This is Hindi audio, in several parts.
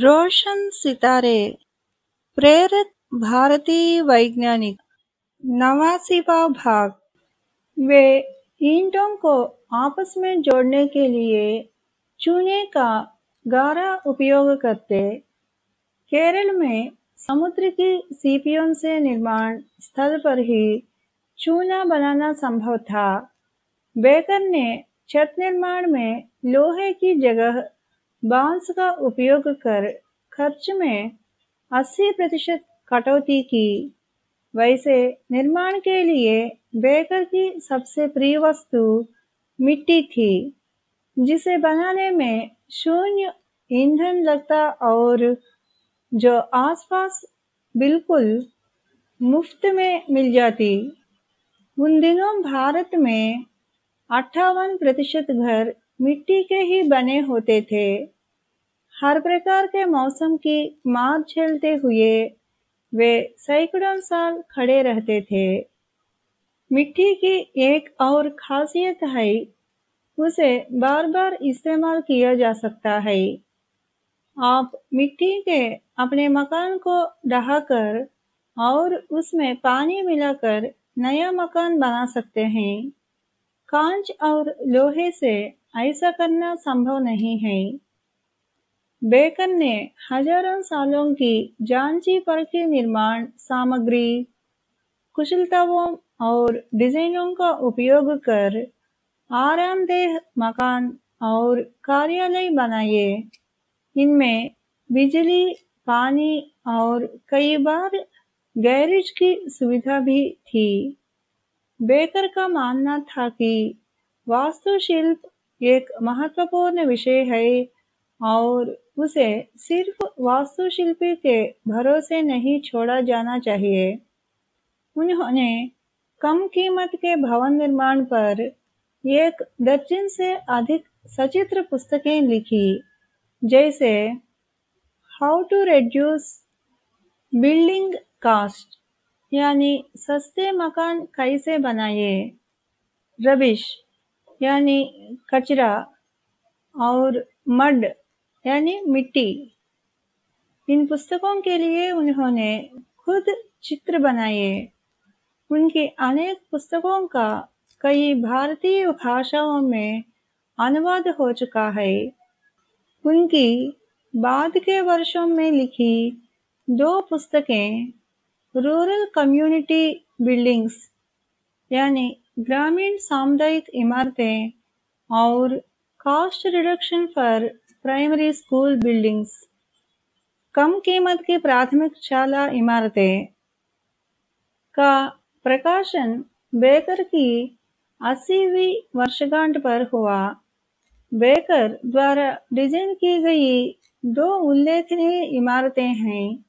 रोशन सितारे, प्रेरित भारतीय वैज्ञानिक नवासीवा भाग। वे ईंटों को आपस में जोड़ने के लिए चूने का गारा उपयोग करते। केरल में समुद्र की सीपियों से निर्माण स्थल पर ही चूना बनाना संभव था। बेकर ने छत निर्माण में लोहे की जगह बाँस का उपयोग कर खर्च में 80 प्रतिशत कटौती की। वैसे निर्माण के लिए बेकर की सबसे प्रिय वस्तु मिट्टी थी, जिसे बनाने में शून्य ईंधन लगता और जो आसपास बिल्कुल मुफ़्त में मिल जाती। उन दिनों भारत में अट्ठावन प्रतिशत घर मिट्टी के ही बने होते थे। हर प्रकार के मौसम की मार झेलते हुए वे सैकड़ों साल खड़े रहते थे। मिट्टी की एक और खासियत है, उसे बार बार इस्तेमाल किया जा सकता है। आप मिट्टी के अपने मकान को ढहाकर और उसमें पानी मिलाकर नया मकान बना सकते हैं। कांच और लोहे से ऐसा करना संभव नहीं है। बेकर ने हज़ारों सालों की जांची परखी निर्माण सामग्री, कुशलताओं और डिजाइनों का उपयोग कर आरामदेह मकान और कार्यालय बनाए। इनमें बिजली, पानी और कई बार गैरेज की सुविधा भी थी। बेकर का मानना था कि वास्तुशिल्प एक महत्वपूर्ण विषय है और उसे सिर्फ़ वास्तुशिल्पी के भरोसे नहीं छोड़ा जाना चाहिए। उन्होंने कम कीमत के भवन निर्माण पर एक दर्जन से अधिक सचित्र पुस्तकें लिखी, जैसे how to reduce building cost यानी सस्ते मकान कैसे बनाए? रबिश, यानी कचरा और मड, यानी मिट्टी। इन पुस्तकों के लिए उन्होंने खुद चित्र बनाए। उनकी अनेक पुस्तकों का कई भारतीय भाषाओं में अनुवाद हो चुका है। उनकी बाद के वर्षों में लिखी दो पुस्तकें रूरल कम्युनिटी बिल्डिंग्स यानी ग्रामीण सामुदायिक इमारतें और cost reduction for primary school buildings कम कीमत की प्राथमिक शाला इमारतें का प्रकाशन बेकर की अस्सीवीं वर्षगांठ पर हुआ। बेकर द्वारा डिज़ाइन की गई दो उल्लेखनीय इमारतें हैं।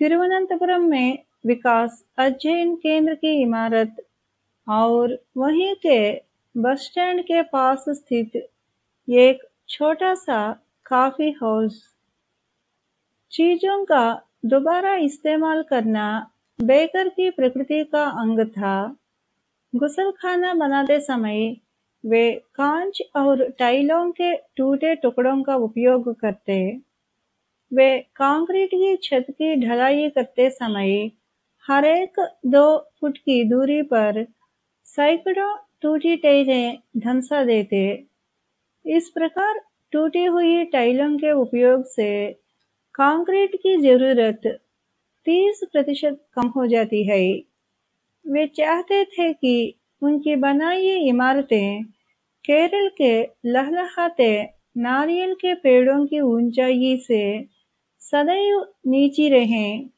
तिरुवनंतपुरम में विकास अध्ययन केंद्र की इमारत और वहीं के बस स्टैंड के पास स्थित एक छोटा सा काफ़ी हाउस। चीज़ों का दोबारा इस्तेमाल करना बेकर की प्रकृति का अंग था। गुसल खाना बनाते समय वे कांच और टाइलों के टूटे टुकड़ों का उपयोग करते। वे कंक्रीट की छत की ढलाई करते समय हर एक दो फुट की दूरी पर सैकड़ों टूटी टाइलें धंसा देते। इस प्रकार टूटी हुई टाइलों के उपयोग से कंक्रीट की ज़रूरत 30 प्रतिशत कम हो जाती है। वे चाहते थे कि उनकी बनाई इमारतें केरल के लहलहाते नारियल के पेड़ों की ऊंचाई से सदैव नीची रहें।